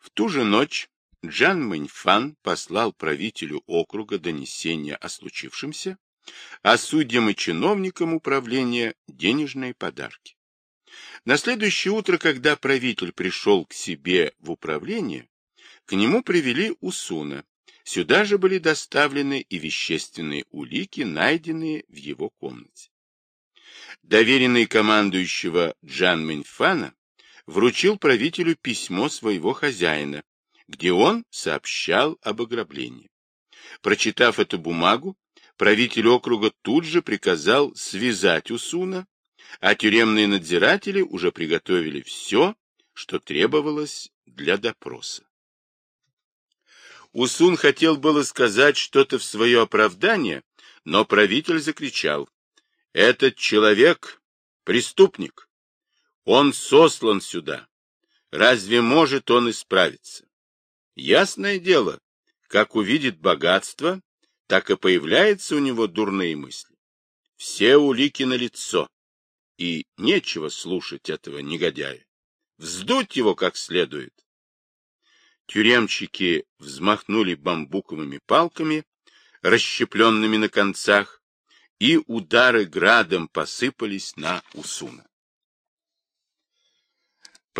В ту же ночь Джан Мэньфан послал правителю округа донесение о случившемся, а судьям и чиновникам управления денежные подарки. На следующее утро, когда правитель пришел к себе в управление, к нему привели Усуна. Сюда же были доставлены и вещественные улики, найденные в его комнате. Доверенный командующего Джан Миньфана вручил правителю письмо своего хозяина, где он сообщал об ограблении. Прочитав эту бумагу, правитель округа тут же приказал связать Усуна, а тюремные надзиратели уже приготовили все, что требовалось для допроса. Усун хотел было сказать что-то в свое оправдание, но правитель закричал. «Этот человек — преступник. Он сослан сюда. Разве может он исправиться? Ясное дело, как увидит богатство, так и появляются у него дурные мысли. Все улики на лицо, и нечего слушать этого негодяя. Вздуть его как следует, Тюремщики взмахнули бамбуковыми палками, расщепленными на концах, и удары градом посыпались на Усуна.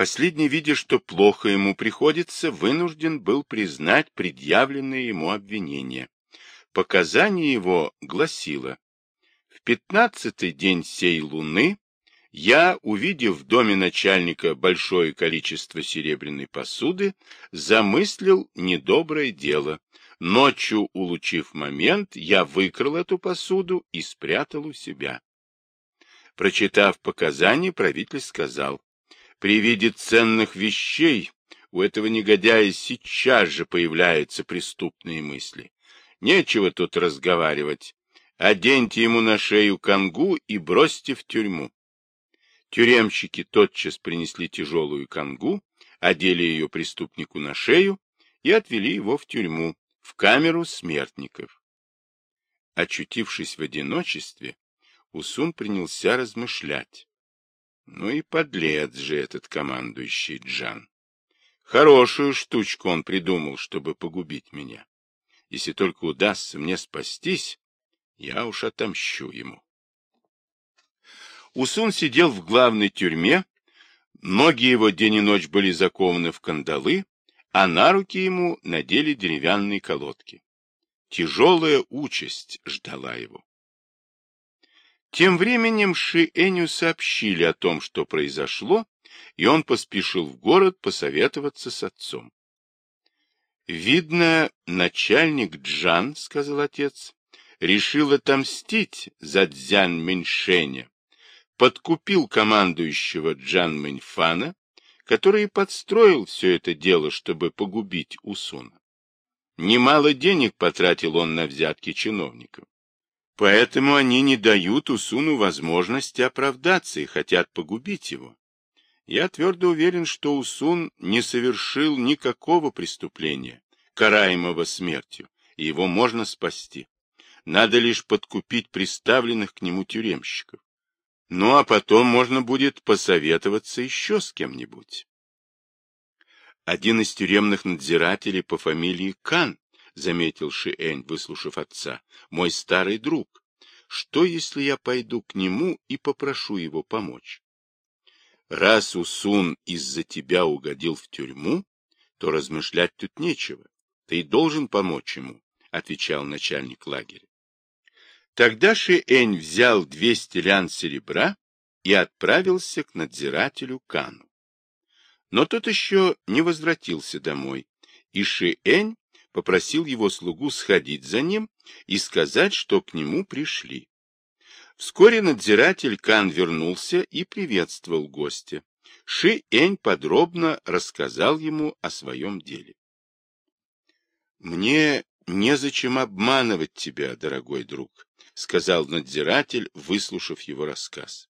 Последний, видя, что плохо ему приходится, вынужден был признать предъявленное ему обвинение. Показание его гласило, в пятнадцатый день сей луны я, увидев в доме начальника большое количество серебряной посуды, замыслил недоброе дело. Ночью, улучив момент, я выкрал эту посуду и спрятал у себя. Прочитав показания, правитель сказал, при виде ценных вещей у этого негодяя сейчас же появляются преступные мысли. Нечего тут разговаривать. Оденьте ему на шею конгу и бросьте в тюрьму. Тюремщики тотчас принесли тяжелую конгу, одели ее преступнику на шею и отвели его в тюрьму, в камеру смертников. Очутившись в одиночестве, Усун принялся размышлять. Ну и подлец же этот командующий Джан. Хорошую штучку он придумал, чтобы погубить меня. Если только удастся мне спастись, я уж отомщу ему. Усун сидел в главной тюрьме, ноги его день и ночь были закованы в кандалы, а на руки ему надели деревянные колодки. Тяжелая участь ждала его. Тем временем Ши Эню сообщили о том, что произошло, и он поспешил в город посоветоваться с отцом. «Видно, начальник Джан, — сказал отец, — решил отомстить за Дзян Миньшеня, подкупил командующего Джан Мэньфана, который подстроил все это дело, чтобы погубить Усуна. Немало денег потратил он на взятки чиновников. Поэтому они не дают Усуну возможности оправдаться и хотят погубить его. Я твердо уверен, что Усун не совершил никакого преступления, караемого смертью, и его можно спасти. Надо лишь подкупить приставленных к нему тюремщиков. Ну, а потом можно будет посоветоваться еще с кем-нибудь. Один из тюремных надзирателей по фамилии Кан, заметил Шиэнь, выслушав отца, мой старый друг. Что, если я пойду к нему и попрошу его помочь? Раз Усун из-за тебя угодил в тюрьму, то размышлять тут нечего. Ты должен помочь ему, отвечал начальник лагеря. Тогда Шиэнь взял 200 лян серебра и отправился к надзирателю Кану. Но тот еще не возвратился домой, и Шиэнь попросил его слугу сходить за ним и сказать, что к нему пришли. Вскоре надзиратель Кан вернулся и приветствовал гостя. Ши-Энь подробно рассказал ему о своем деле. «Мне незачем обманывать тебя, дорогой друг», — сказал надзиратель, выслушав его рассказ.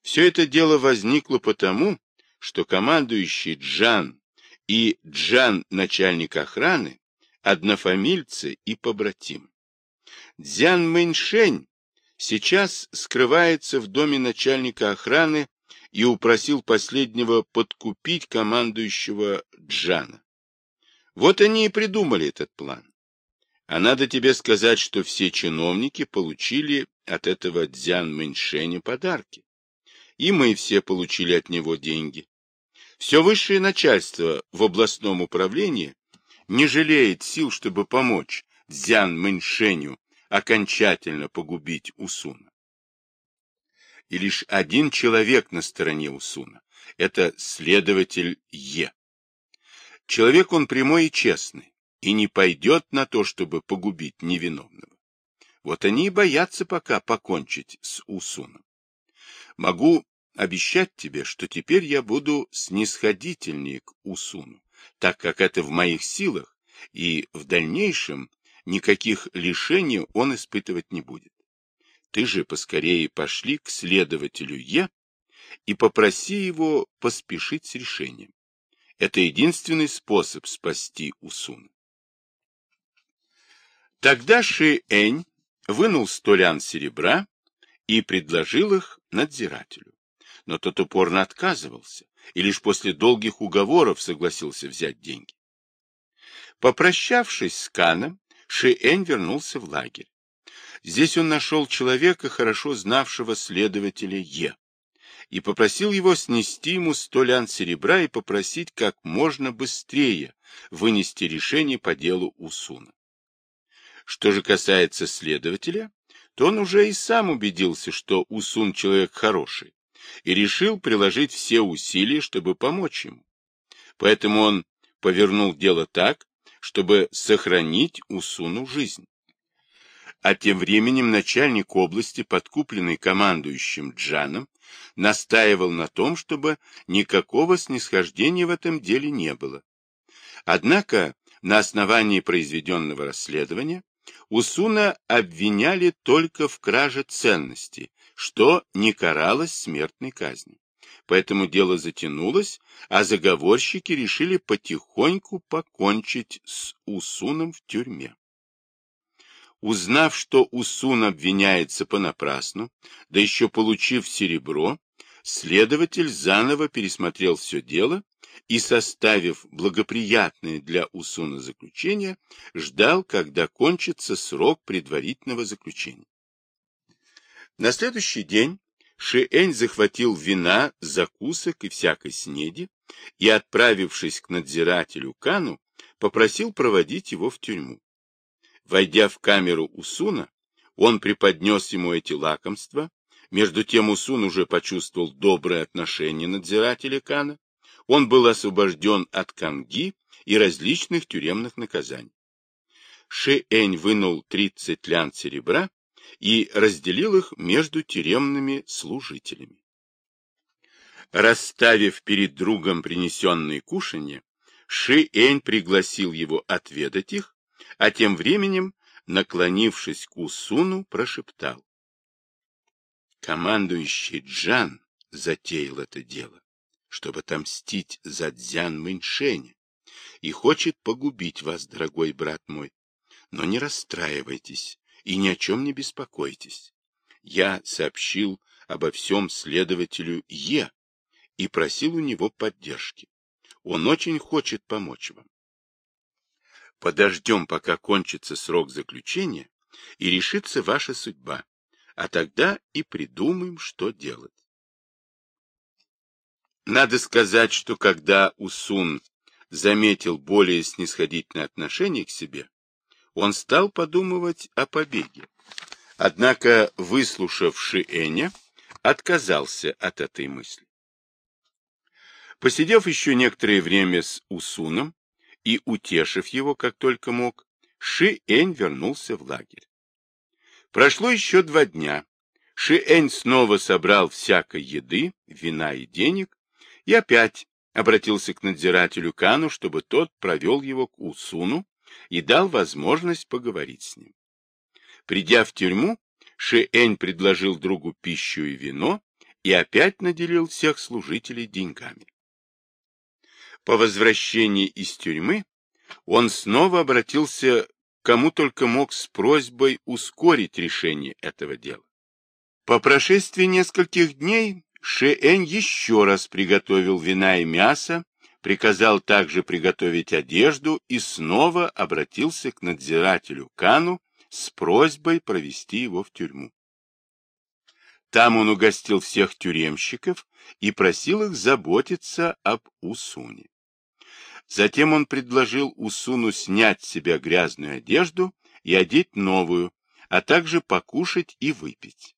Все это дело возникло потому, что командующий Джан и Джан, начальник охраны, однофамильцы и побратим. Дзян Мэньшень сейчас скрывается в доме начальника охраны и упросил последнего подкупить командующего Джана. Вот они и придумали этот план. А надо тебе сказать, что все чиновники получили от этого Дзян Мэньшэня подарки. И мы все получили от него деньги. Все высшее начальство в областном управлении не жалеет сил, чтобы помочь Дзян Мэньшэню окончательно погубить Усуна. И лишь один человек на стороне Усуна – это следователь Е. Человек он прямой и честный, и не пойдет на то, чтобы погубить невиновного. Вот они и боятся пока покончить с Усуном. Могу обещать тебе, что теперь я буду снисходительнее к Усуну, так как это в моих силах, и в дальнейшем никаких лишений он испытывать не будет. Ты же поскорее пошли к следователю Е и попроси его поспешить с решением. Это единственный способ спасти Усуна. Тогда Ши Энь вынул столян серебра и предложил их надзирателю. Но тот упорно отказывался и лишь после долгих уговоров согласился взять деньги. Попрощавшись с Каном, Шиэнь вернулся в лагерь. Здесь он нашел человека, хорошо знавшего следователя Е, и попросил его снести ему сто лян серебра и попросить как можно быстрее вынести решение по делу Усуна. Что же касается следователя, то он уже и сам убедился, что Усун человек хороший, и решил приложить все усилия, чтобы помочь ему. Поэтому он повернул дело так, чтобы сохранить Усуну жизнь. А тем временем начальник области, подкупленный командующим Джаном, настаивал на том, чтобы никакого снисхождения в этом деле не было. Однако на основании произведенного расследования Усуна обвиняли только в краже ценностей, что не каралось смертной казнью. Поэтому дело затянулось, а заговорщики решили потихоньку покончить с Усуном в тюрьме. Узнав, что Усун обвиняется понапрасну, да еще получив серебро, следователь заново пересмотрел все дело и, составив благоприятное для Усуна заключение, ждал, когда кончится срок предварительного заключения. На следующий день Шиэнь захватил вина, закусок и всякой снеди и, отправившись к надзирателю Кану, попросил проводить его в тюрьму. Войдя в камеру Усуна, он преподнес ему эти лакомства. Между тем Усун уже почувствовал доброе отношение надзирателя Кана. Он был освобожден от канги и различных тюремных наказаний. Ши-Энь вынул 30 лян серебра и разделил их между тюремными служителями. Расставив перед другом принесенные кушанья, Ши-Энь пригласил его отведать их, а тем временем, наклонившись к Усуну, прошептал. Командующий Джан затеял это дело, чтобы отомстить за Дзян Мэньшэня, и хочет погубить вас, дорогой брат мой. Но не расстраивайтесь, и ни о чем не беспокойтесь. Я сообщил обо всем следователю Е и просил у него поддержки. Он очень хочет помочь вам. Подождем, пока кончится срок заключения, и решится ваша судьба, а тогда и придумаем, что делать. Надо сказать, что когда Усун заметил более снисходительное отношение к себе, он стал подумывать о побеге. Однако, выслушав Шиэня, отказался от этой мысли. Посидев еще некоторое время с Усуном и утешив его, как только мог, Ши-Энь вернулся в лагерь. Прошло еще два дня. Ши-Энь снова собрал всякой еды, вина и денег и опять обратился к надзирателю Кану, чтобы тот провел его к Усуну и дал возможность поговорить с ним. Придя в тюрьму, Шиэнь предложил другу пищу и вино и опять наделил всех служителей деньгами. По возвращении из тюрьмы он снова обратился к кому только мог с просьбой ускорить решение этого дела. По прошествии нескольких дней Шиэнь еще раз приготовил вина и мясо, приказал также приготовить одежду и снова обратился к надзирателю Кану с просьбой провести его в тюрьму. Там он угостил всех тюремщиков и просил их заботиться об Усуне. Затем он предложил Усуну снять с себя грязную одежду и одеть новую, а также покушать и выпить.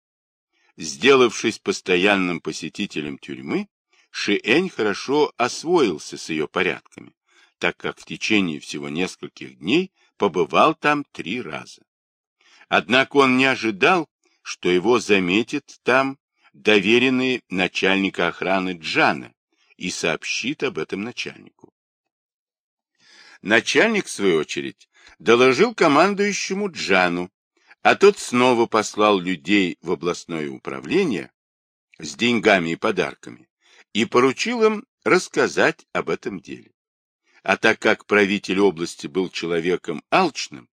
Сделавшись постоянным посетителем тюрьмы, Шиэнь хорошо освоился с ее порядками, так как в течение всего нескольких дней побывал там три раза. Однако он не ожидал, что его заметит там доверенный начальника охраны Джана и сообщит об этом начальнику. Начальник, в свою очередь, доложил командующему Джану, а тот снова послал людей в областное управление с деньгами и подарками и поручил им рассказать об этом деле. А так как правитель области был человеком алчным,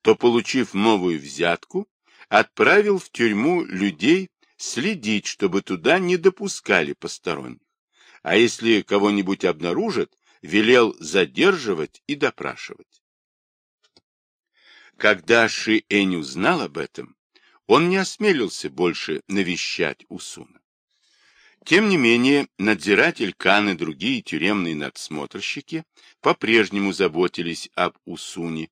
то, получив новую взятку, отправил в тюрьму людей следить, чтобы туда не допускали посторонних. А если кого-нибудь обнаружат, велел задерживать и допрашивать. Когда Ши Энь узнал об этом, он не осмелился больше навещать Усуна. Тем не менее, надзиратель Кан и другие тюремные надсмотрщики по-прежнему заботились об Усуне,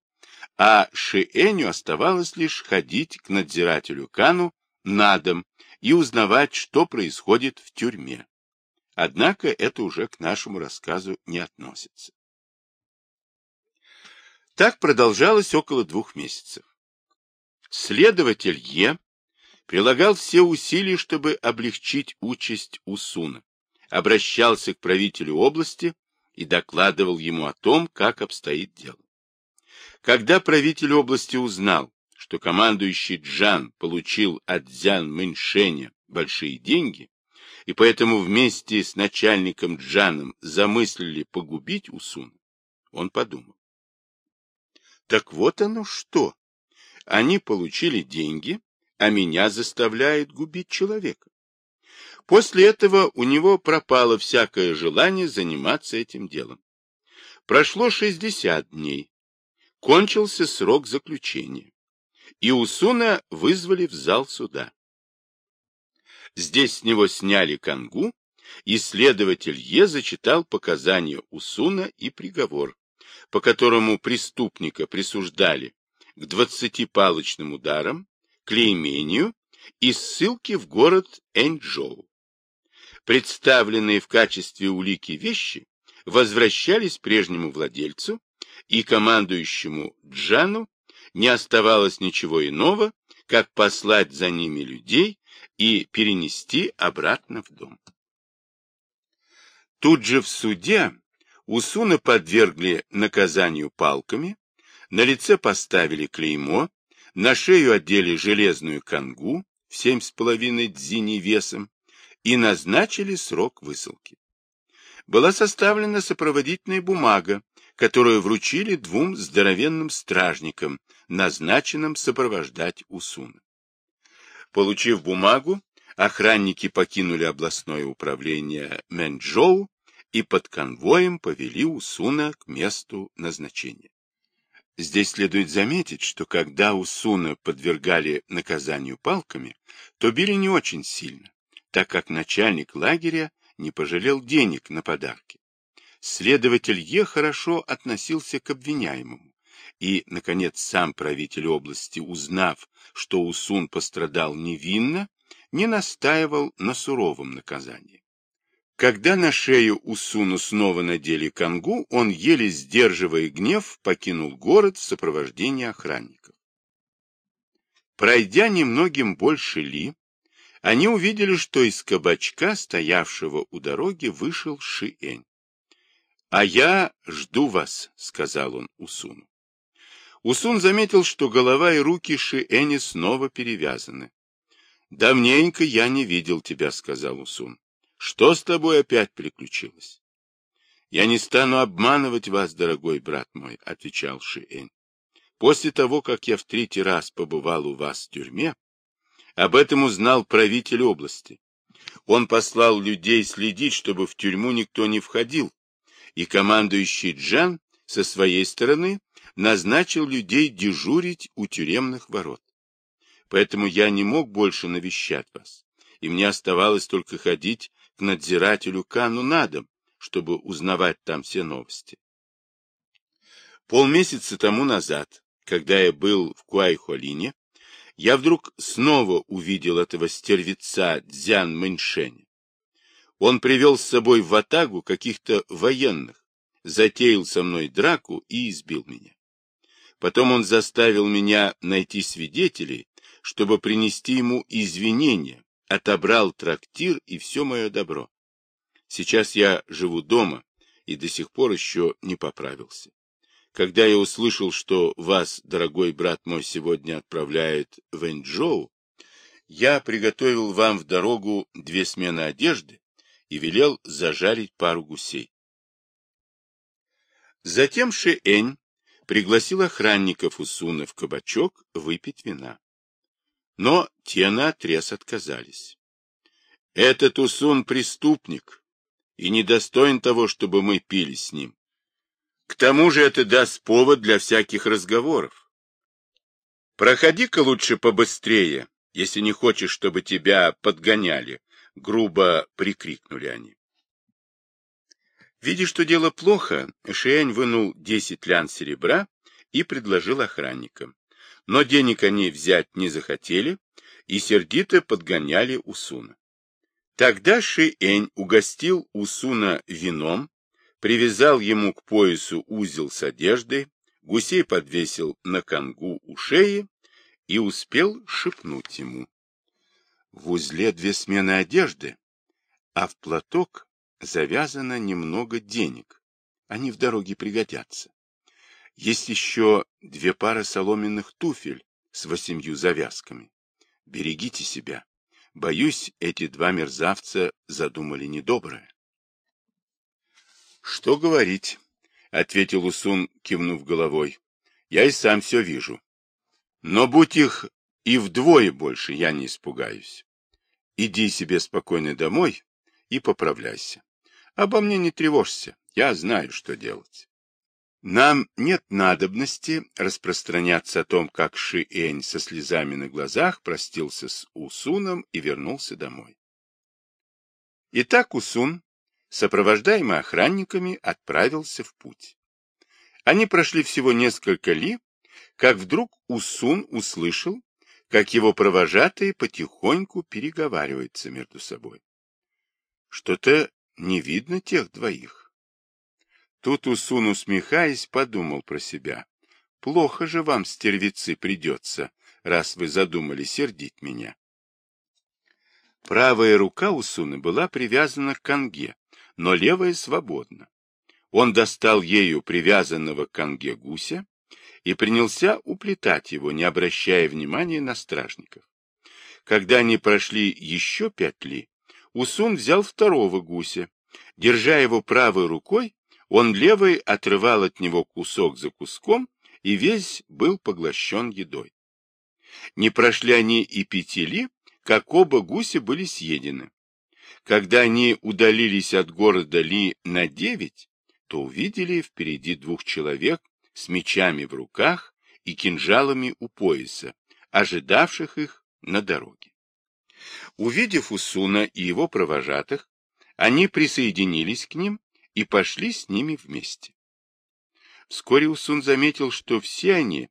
а Шиэню оставалось лишь ходить к надзирателю Кану на дом и узнавать, что происходит в тюрьме. Однако это уже к нашему рассказу не относится. Так продолжалось около двух месяцев. Следователь Е прилагал все усилия, чтобы облегчить участь Усуна, обращался к правителю области и докладывал ему о том, как обстоит дело. Когда правитель области узнал, что командующий Джан получил от Дзян Мэньшеня большие деньги, и поэтому вместе с начальником Джаном замыслили погубить Усуна, он подумал. Так вот оно что. Они получили деньги, а меня заставляет губить человека. После этого у него пропало всякое желание заниматься этим делом. Прошло 60 дней. Кончился срок заключения. И Усуна вызвали в зал суда. Здесь с него сняли кангу, и следователь Е зачитал показания Усуна и приговор, по которому преступника присуждали к двадцати палочным ударам, клеймению и ссылке в город Эньчжоу. Представленные в качестве улики вещи возвращались прежнему владельцу, и командующему Джану не оставалось ничего иного, как послать за ними людей и перенести обратно в дом. Тут же в суде Усуна подвергли наказанию палками, на лице поставили клеймо, на шею одели железную конгу в семь с половиной дзини весом и назначили срок высылки. Была составлена сопроводительная бумага, которую вручили двум здоровенным стражникам, назначенным сопровождать Усуна. Получив бумагу, охранники покинули областное управление Мэнчжоу и под конвоем повели Усуна к месту назначения. Здесь следует заметить, что когда Усуна подвергали наказанию палками, то били не очень сильно, так как начальник лагеря не пожалел денег на подарки. Следователь Е хорошо относился к обвиняемому, и, наконец, сам правитель области, узнав, что Усун пострадал невинно, не настаивал на суровом наказании. Когда на шею Усуну снова надели конгу, он, еле сдерживая гнев, покинул город в сопровождении охранников. Пройдя немногим больше ли, они увидели, что из кабачка, стоявшего у дороги, вышел Шиэнь. — А я жду вас, — сказал он Усуну. Усун заметил, что голова и руки Шиэни снова перевязаны. — Давненько я не видел тебя, — сказал Усун. Что с тобой опять приключилось? — Я не стану обманывать вас, дорогой брат мой, — отвечал Шиэнь. После того, как я в третий раз побывал у вас в тюрьме, об этом узнал правитель области. Он послал людей следить, чтобы в тюрьму никто не входил, и командующий Джан со своей стороны назначил людей дежурить у тюремных ворот. Поэтому я не мог больше навещать вас, и мне оставалось только ходить к надзирателю Кану на дом, чтобы узнавать там все новости. Полмесяца тому назад, когда я был в Куайхолине, я вдруг снова увидел этого стервеца Дзян Мэньшеня. Он привел с собой в Атагу каких-то военных, затеял со мной драку и избил меня. Потом он заставил меня найти свидетелей, чтобы принести ему извинения, отобрал трактир и все мое добро. Сейчас я живу дома и до сих пор еще не поправился. Когда я услышал, что вас, дорогой брат мой, сегодня отправляет в Энджоу, я приготовил вам в дорогу две смены одежды и велел зажарить пару гусей. Затем Шиэнь пригласил охранников Усуна в кабачок выпить вина. Но те наотрез отказались. Этот Усун преступник и недостоин того, чтобы мы пили с ним. К тому же это даст повод для всяких разговоров. Проходи-ка лучше побыстрее, если не хочешь, чтобы тебя подгоняли, — грубо прикрикнули они. Видя, что дело плохо, Шиэнь вынул десять лян серебра и предложил охранникам. Но денег они взять не захотели и сердито подгоняли Усуна. Тогда Шиэнь угостил Усуна вином, привязал ему к поясу узел с одеждой, гусей подвесил на конгу у шеи и успел шепнуть ему. В узле две смены одежды, а в платок завязано немного денег. Они в дороге пригодятся. Есть еще две пары соломенных туфель с восемью завязками. Берегите себя. Боюсь, эти два мерзавца задумали недоброе. Что говорить, — ответил Усун, кивнув головой. Я и сам все вижу. Но будь их и вдвое больше, я не испугаюсь. Иди себе спокойно домой и поправляйся. Обо мне не тревожься, я знаю, что делать. Нам нет надобности распространяться о том, как Ши-Энь со слезами на глазах простился с Усуном и вернулся домой. Итак, Усун, сопровождаемый охранниками, отправился в путь. Они прошли всего несколько ли, как вдруг Усун услышал, как его провожатые потихоньку переговариваются между собой. Что-то не видно тех двоих. Тут Усун, усмехаясь, подумал про себя. Плохо же вам, стервицы, придется, раз вы задумали сердить меня. Правая рука Усуна была привязана к конге, но левая свободна. Он достал ею привязанного к конге гуся и принялся уплетать его, не обращая внимания на стражников. Когда они прошли еще пять ли, Усун взял второго гуся. Держа его правой рукой, он левой отрывал от него кусок за куском, и весь был поглощен едой. Не прошли они и пяти ли, как оба гуся были съедены. Когда они удалились от города Ли на девять, то увидели впереди двух человек с мечами в руках и кинжалами у пояса, ожидавших их на дороге. Увидев Усуна и его провожатых, они присоединились к ним и пошли с ними вместе. Вскоре Усун заметил, что все они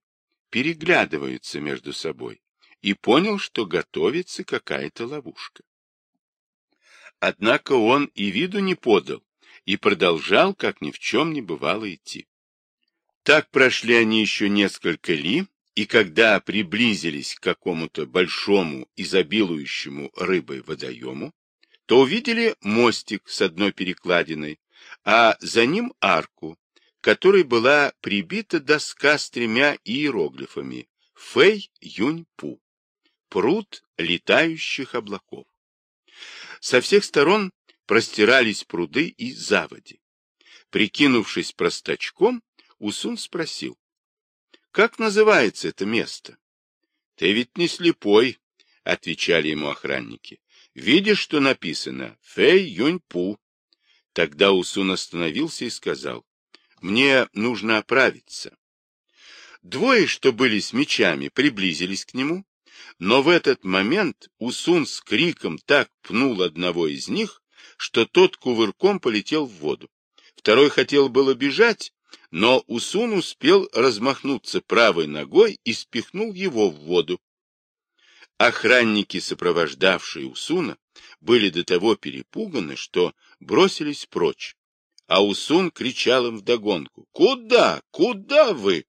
переглядываются между собой, и понял, что готовится какая-то ловушка. Однако он и виду не подал, и продолжал, как ни в чем не бывало, идти. Так прошли они еще несколько ли, и когда приблизились к какому-то большому, изобилующему рыбой водоему, то увидели мостик с одной перекладиной, а за ним арку, которой была прибита доска с тремя иероглифами «Фэй Юнь Пу» — пруд летающих облаков. Со всех сторон простирались пруды и заводи. Прикинувшись простачком, Усун спросил, «Как называется это место?» «Ты ведь не слепой», — отвечали ему охранники. «Видишь, что написано? Фэй Юнь Пу. Тогда Усун остановился и сказал, «Мне нужно оправиться». Двое, что были с мечами, приблизились к нему, но в этот момент Усун с криком так пнул одного из них, что тот кувырком полетел в воду. Второй хотел было бежать, но Усун успел размахнуться правой ногой и спихнул его в воду. Охранники, сопровождавшие Усуна, были до того перепуганы, что бросились прочь. А Усун кричал им вдогонку. «Куда? Куда вы?»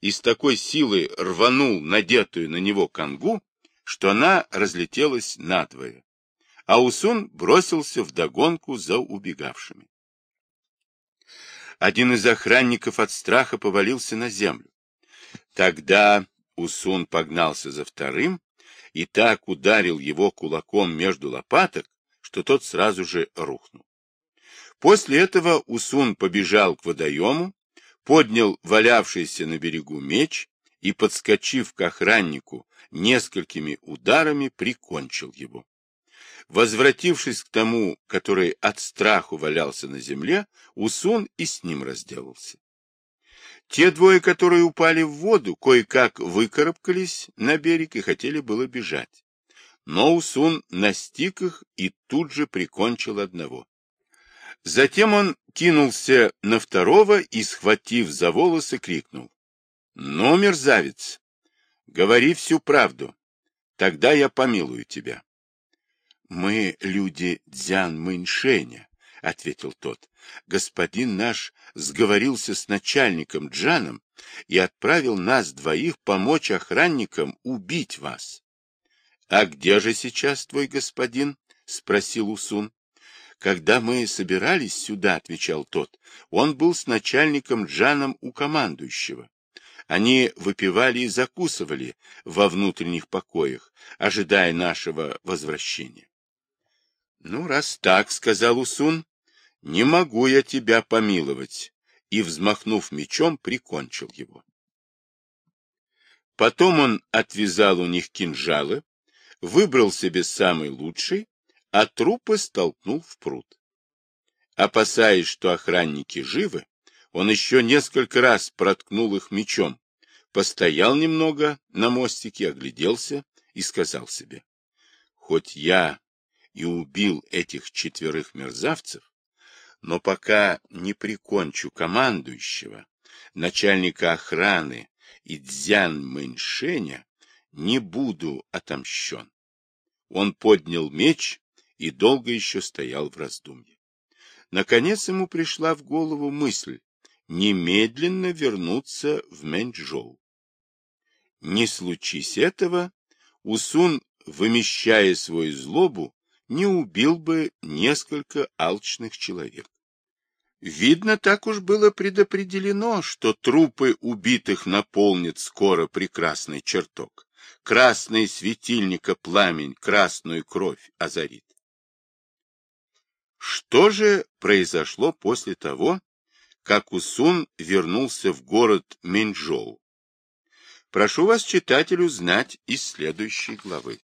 И с такой силой рванул надетую на него конгу, что она разлетелась надвое. А Усун бросился вдогонку за убегавшими. Один из охранников от страха повалился на землю. Тогда Усун погнался за вторым и так ударил его кулаком между лопаток, что тот сразу же рухнул. После этого Усун побежал к водоему, поднял валявшийся на берегу меч и, подскочив к охраннику, несколькими ударами прикончил его. Возвратившись к тому, который от страху валялся на земле, Усун и с ним разделался. Те двое, которые упали в воду, кое-как выкарабкались на берег и хотели было бежать. Но Усун настиг их и тут же прикончил одного. Затем он кинулся на второго и, схватив за волосы, крикнул. — Ну, мерзавец, говори всю правду, тогда я помилую тебя. — Мы люди Дзян Мэньшэня, — ответил тот. — Господин наш сговорился с начальником Джаном и отправил нас двоих помочь охранникам убить вас. — А где же сейчас твой господин? — спросил Усун. Когда мы собирались сюда, — отвечал тот, — он был с начальником Джаном у командующего. Они выпивали и закусывали во внутренних покоях, ожидая нашего возвращения. — Ну, раз так, — сказал Усун, — не могу я тебя помиловать, и, взмахнув мечом, прикончил его. Потом он отвязал у них кинжалы, выбрал себе самый лучший а трупы столкнул в пруд. Опасаясь, что охранники живы, он еще несколько раз проткнул их мечом, постоял немного на мостике, огляделся и сказал себе, «Хоть я и убил этих четверых мерзавцев, но пока не прикончу командующего, начальника охраны и Дзян Мэньшеня, не буду отомщен». Он поднял меч и долго еще стоял в раздумье. Наконец ему пришла в голову мысль немедленно вернуться в Мэнчжоу. Не случись этого, Усун, вымещая свою злобу, не убил бы несколько алчных человек. Видно, так уж было предопределено, что трупы убитых наполнит скоро прекрасный чертог. Красный светильника пламень, красную кровь озарит. Что же произошло после того, как Усун вернулся в город Минчжоу? Прошу вас, читателю, знать из следующей главы.